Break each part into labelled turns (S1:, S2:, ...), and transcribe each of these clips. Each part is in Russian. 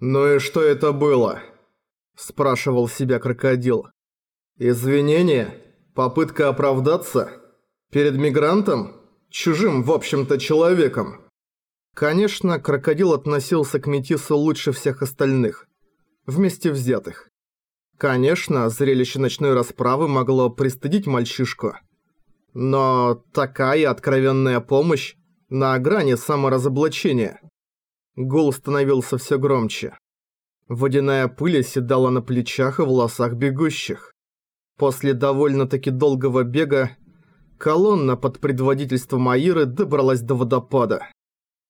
S1: «Ну и что это было?» – спрашивал себя крокодил. «Извинение? Попытка оправдаться? Перед мигрантом? Чужим, в общем-то, человеком?» Конечно, крокодил относился к Метису лучше всех остальных, вместе взятых. Конечно, зрелище ночной расправы могло пристыдить мальчишку. Но такая откровенная помощь на грани саморазоблачения. Гул становился все громче. Водяная пыль оседала на плечах и волосах бегущих. После довольно-таки долгого бега колонна под предводительством Аиры добралась до водопада.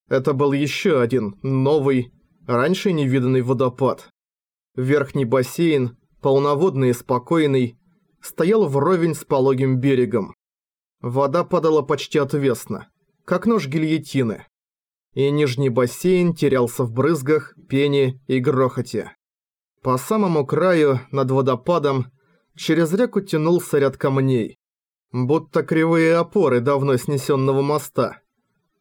S1: Это был еще один, новый, раньше невиданный водопад. Верхний бассейн, полноводный и спокойный, стоял вровень с пологим берегом. Вода падала почти отвесно, как нож гильотины. И нижний бассейн терялся в брызгах, пене и грохоте. По самому краю, над водопадом, через реку тянулся ряд камней. Будто кривые опоры давно снесенного моста.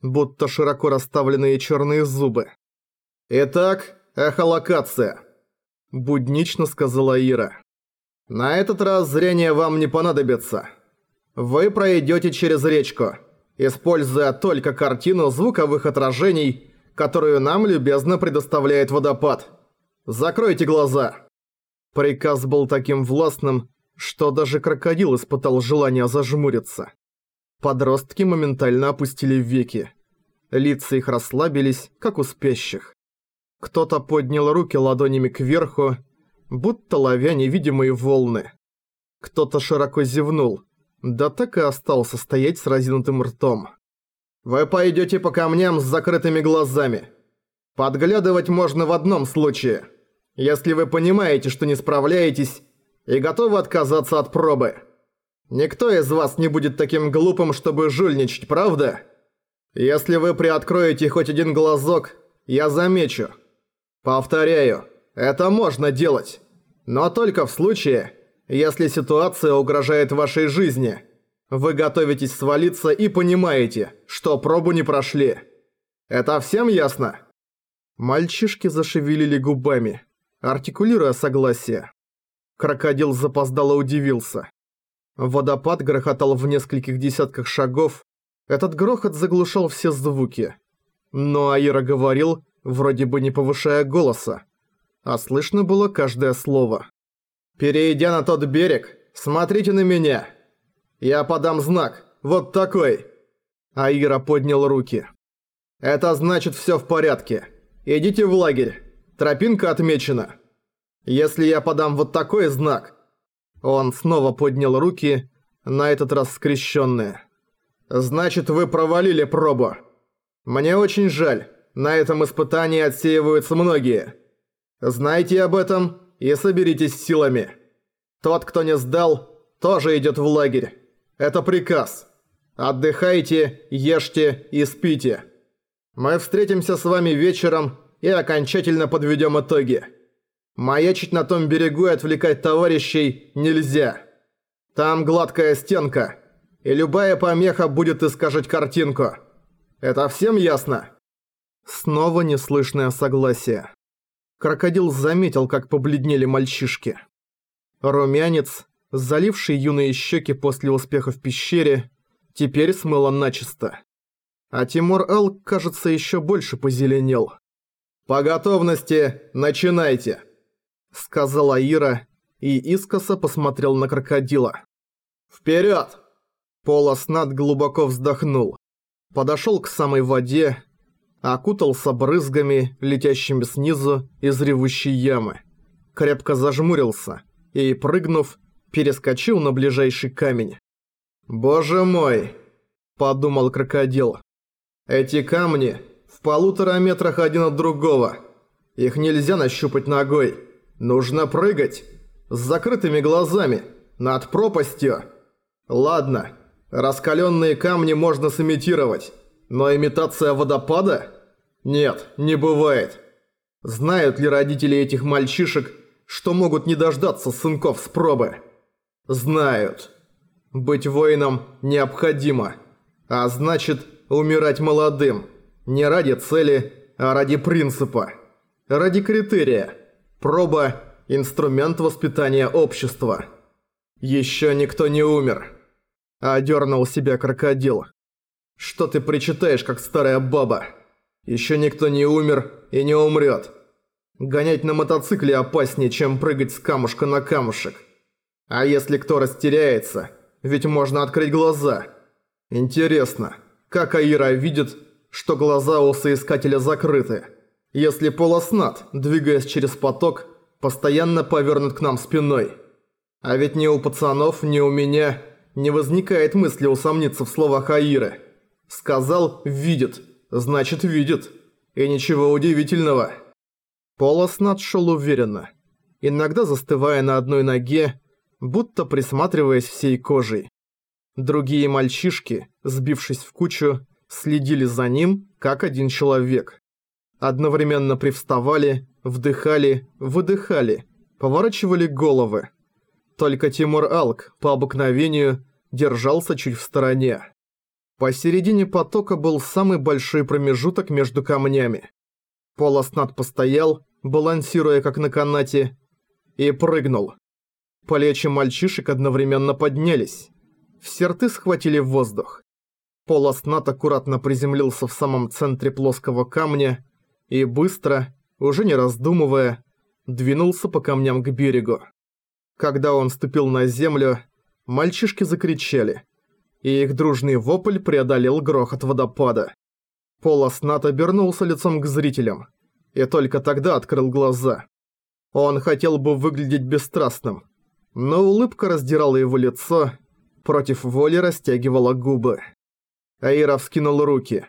S1: Будто широко расставленные черные зубы. «Итак, эхолокация», – буднично сказала Ира. «На этот раз зрение вам не понадобится. Вы пройдете через речку, используя только картину звуковых отражений, которую нам любезно предоставляет водопад. Закройте глаза». Приказ был таким властным, что даже крокодил испытал желание зажмуриться. Подростки моментально опустили веки. Лица их расслабились, как у спящих. Кто-то поднял руки ладонями кверху, будто ловя невидимые волны. Кто-то широко зевнул, да так и остался стоять с разинутым ртом. «Вы пойдете по камням с закрытыми глазами. Подглядывать можно в одном случае. Если вы понимаете, что не справляетесь, и готовы отказаться от пробы. Никто из вас не будет таким глупым, чтобы жульничать, правда? Если вы приоткроете хоть один глазок, я замечу. Повторяю, это можно делать. Но только в случае, если ситуация угрожает вашей жизни. Вы готовитесь свалиться и понимаете, что пробу не прошли. Это всем ясно? Мальчишки зашевелили губами, артикулируя согласие. Крокодил запоздало удивился. Водопад грохотал в нескольких десятках шагов. Этот грохот заглушал все звуки. Но Аира говорил, вроде бы не повышая голоса. А слышно было каждое слово. «Перейдя на тот берег, смотрите на меня. Я подам знак, вот такой». Аира поднял руки. «Это значит все в порядке. Идите в лагерь. Тропинка отмечена». Если я подам вот такой знак...» Он снова поднял руки, на этот раз скрещенные. «Значит, вы провалили пробу. Мне очень жаль, на этом испытании отсеиваются многие. Знайте об этом и соберитесь силами. Тот, кто не сдал, тоже идет в лагерь. Это приказ. Отдыхайте, ешьте и спите. Мы встретимся с вами вечером и окончательно подведем итоги». Маячить на том берегу и отвлекать товарищей нельзя. Там гладкая стенка, и любая помеха будет искажать картинку. Это всем ясно?» Снова неслышное согласие. Крокодил заметил, как побледнели мальчишки. Румянец, заливший юные щеки после успеха в пещере, теперь смыло начисто. А Тимур Эл, кажется, еще больше позеленел. «По готовности начинайте!» сказала Ира и искоса посмотрел на крокодила. «Вперед!» Полос над глубоко вздохнул. Подошел к самой воде, окутался брызгами, летящими снизу из ревущей ямы. Крепко зажмурился и, прыгнув, перескочил на ближайший камень. «Боже мой!» – подумал крокодил. «Эти камни в полутора метрах один от другого. Их нельзя нащупать ногой». Нужно прыгать. С закрытыми глазами. Над пропастью. Ладно. Раскаленные камни можно сымитировать. Но имитация водопада? Нет, не бывает. Знают ли родители этих мальчишек, что могут не дождаться сынков с пробы? Знают. Быть воином необходимо. А значит, умирать молодым. Не ради цели, а ради принципа. Ради критерия. Проба – инструмент воспитания общества. Еще никто не умер. Одернул себя крокодил. Что ты причитаешь, как старая баба? Еще никто не умер и не умрет. Гонять на мотоцикле опаснее, чем прыгать с камушка на камушек. А если кто растеряется, ведь можно открыть глаза. Интересно, как Аира видит, что глаза у соискателя закрыты, если полоснат, двигаясь через поток, постоянно повернут к нам спиной. А ведь ни у пацанов, ни у меня не возникает мысли усомниться в словах Аиры. Сказал «видит», значит «видит». И ничего удивительного. Полоснат шел уверенно, иногда застывая на одной ноге, будто присматриваясь всей кожей. Другие мальчишки, сбившись в кучу, следили за ним, как один человек. Одновременно привставали, вдыхали, выдыхали, поворачивали головы. Только Тимур Алк, по обыкновению, держался чуть в стороне. Посередине потока был самый большой промежуток между камнями. Полоснат постоял, балансируя как на канате, и прыгнул. Плечи мальчишек одновременно поднялись. Все рты схватили в воздух. Полоснат аккуратно приземлился в самом центре плоского камня и быстро, уже не раздумывая, двинулся по камням к берегу. Когда он ступил на землю, мальчишки закричали, и их дружный вопль преодолел грохот водопада. Полоснат обернулся лицом к зрителям, и только тогда открыл глаза. Он хотел бы выглядеть бесстрастным, но улыбка раздирала его лицо, против воли растягивала губы. Аира вскинул руки.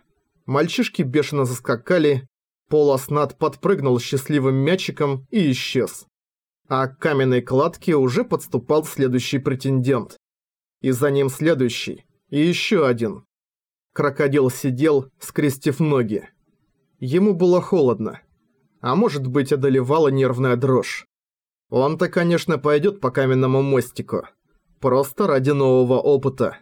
S1: Мальчишки бешено заскакали, полоснат подпрыгнул счастливым мячиком и исчез. А к каменной кладке уже подступал следующий претендент. И за ним следующий, и еще один. Крокодил сидел, скрестив ноги. Ему было холодно. А может быть, одолевала нервная дрожь. Он-то, конечно, пойдет по каменному мостику. Просто ради нового опыта.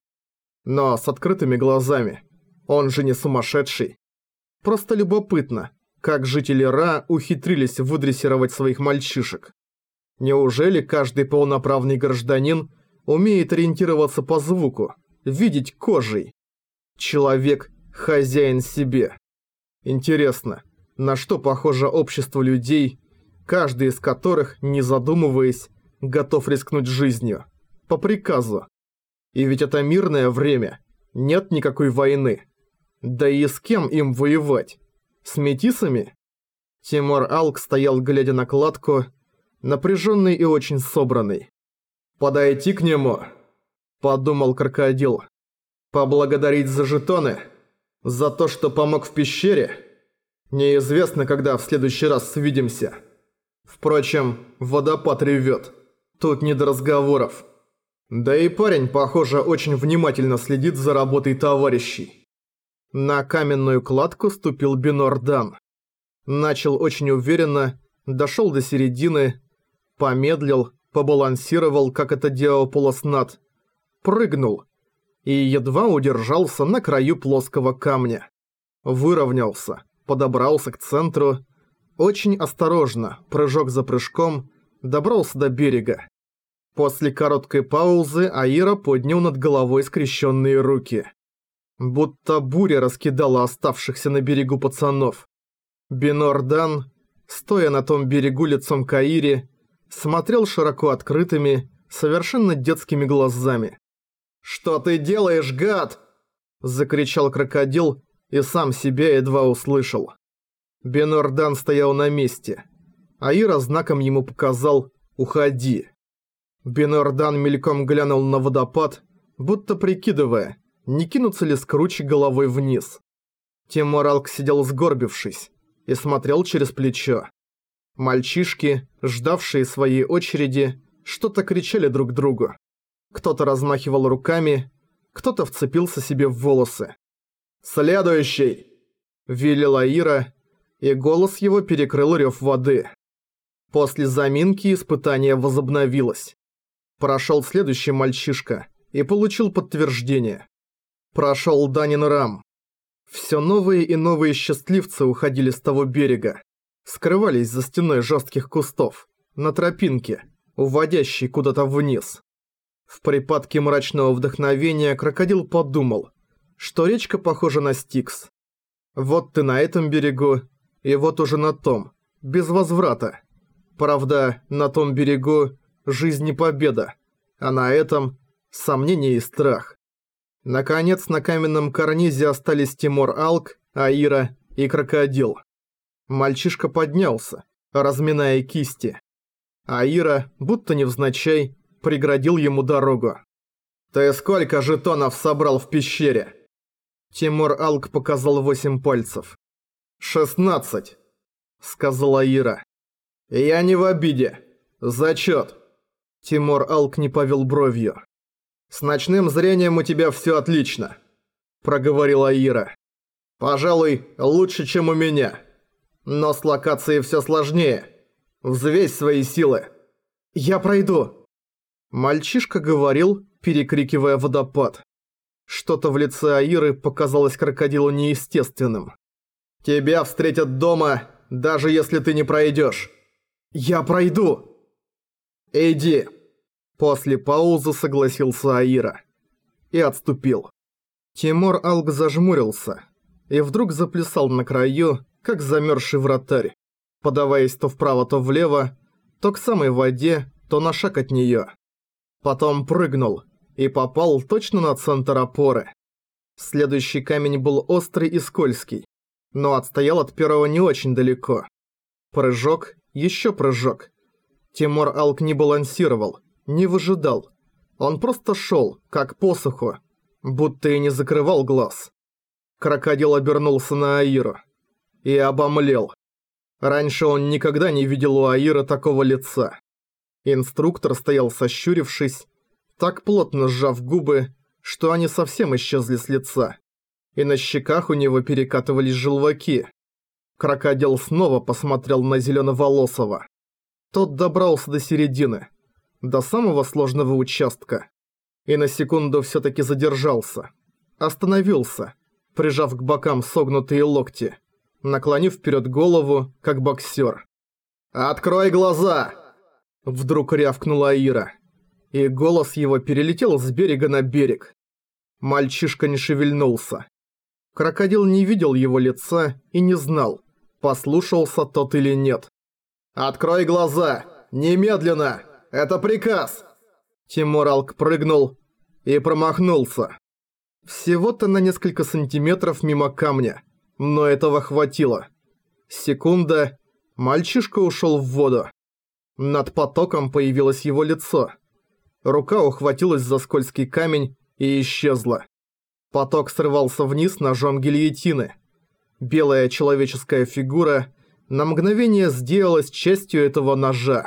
S1: Но с открытыми глазами. Он же не сумасшедший. Просто любопытно, как жители Ра ухитрились выдрессировать своих мальчишек. Неужели каждый полноправный гражданин умеет ориентироваться по звуку, видеть кожей? Человек – хозяин себе. Интересно, на что похоже общество людей, каждый из которых, не задумываясь, готов рискнуть жизнью. По приказу. И ведь это мирное время. Нет никакой войны. Да и с кем им воевать? С метисами? Тимур Алк стоял, глядя на кладку, напряженный и очень собранный. «Подойти к нему?» – подумал крокодил. «Поблагодарить за жетоны? За то, что помог в пещере? Неизвестно, когда в следующий раз свидимся. Впрочем, водопад ревет. Тут не до разговоров». Да и парень, похоже, очень внимательно следит за работой товарищей. На каменную кладку ступил Бинордан. Начал очень уверенно, дошел до середины, помедлил, побалансировал, как это делал полоснат, прыгнул и едва удержался на краю плоского камня. Выровнялся, подобрался к центру, очень осторожно, прыжок за прыжком, добрался до берега. После короткой паузы Аира поднял над головой скрещенные руки. Будто буря раскидала оставшихся на берегу пацанов. Бинордан, стоя на том берегу лицом к Аире, смотрел широко открытыми, совершенно детскими глазами. «Что ты делаешь, гад?» – закричал крокодил и сам себя едва услышал. Бенордан стоял на месте. Аира знаком ему показал «Уходи». Бенордан мельком глянул на водопад, будто прикидывая, не кинуться ли с круче головой вниз. Тимуралк сидел сгорбившись и смотрел через плечо. Мальчишки, ждавшие своей очереди, что-то кричали друг другу. Кто-то размахивал руками, кто-то вцепился себе в волосы. «Следующий!» – велела Ира, и голос его перекрыл рев воды. После заминки испытание возобновилось. Прошел следующий мальчишка и получил подтверждение. Прошел Данин Рам. Все новые и новые счастливцы уходили с того берега. Скрывались за стеной жестких кустов, на тропинке, уводящей куда-то вниз. В припадке мрачного вдохновения крокодил подумал, что речка похожа на Стикс. Вот ты на этом берегу, и вот уже на том, без возврата. Правда, на том берегу жизнь не победа, а на этом сомнение и страх. Наконец, на каменном карнизе остались Тимур Алк, Аира и Крокодил. Мальчишка поднялся, разминая кисти. Аира, будто невзначай, преградил ему дорогу. «Ты сколько жетонов собрал в пещере?» Тимур Алк показал восемь пальцев. «Шестнадцать», — сказала Ира. «Я не в обиде. Зачет». Тимур Алк не повел бровью. «С ночным зрением у тебя все отлично», — проговорила Ира. «Пожалуй, лучше, чем у меня. Но с локацией все сложнее. Взвесь свои силы». «Я пройду», — мальчишка говорил, перекрикивая водопад. Что-то в лице Аиры показалось крокодилу неестественным. «Тебя встретят дома, даже если ты не пройдешь. «Я пройду!» «Иди!» После паузы согласился Аира. И отступил. Тимур Алг зажмурился и вдруг заплясал на краю, как замерзший вратарь, подаваясь то вправо, то влево, то к самой воде, то на шаг от неё. Потом прыгнул и попал точно на центр опоры. Следующий камень был острый и скользкий, но отстоял от первого не очень далеко. Прыжок, ещё прыжок. Тимур Алк не балансировал, не выжидал. Он просто шел, как посуху, будто и не закрывал глаз. Крокодил обернулся на Аиру. И обомлел. Раньше он никогда не видел у Аира такого лица. Инструктор стоял сощурившись, так плотно сжав губы, что они совсем исчезли с лица. И на щеках у него перекатывались желваки. Крокодил снова посмотрел на Зеленоволосого. Тот добрался до середины, до самого сложного участка. И на секунду всё-таки задержался. Остановился, прижав к бокам согнутые локти, наклонив вперед голову, как боксер. «Открой глаза!» Вдруг рявкнула Ира. И голос его перелетел с берега на берег. Мальчишка не шевельнулся. Крокодил не видел его лица и не знал, послушался тот или нет. «Открой глаза! Немедленно! Это приказ!» Тимур Алк прыгнул и промахнулся. Всего-то на несколько сантиметров мимо камня, но этого хватило. Секунда, мальчишка ушел в воду. Над потоком появилось его лицо. Рука ухватилась за скользкий камень и исчезла. Поток срывался вниз ножом гильотины. Белая человеческая фигура на мгновение сделалась частью этого ножа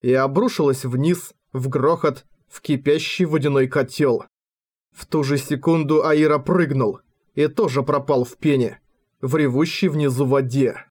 S1: и обрушилась вниз, в грохот, в кипящий водяной котел. В ту же секунду Аира прыгнул и тоже пропал в пене, в ревущей внизу воде.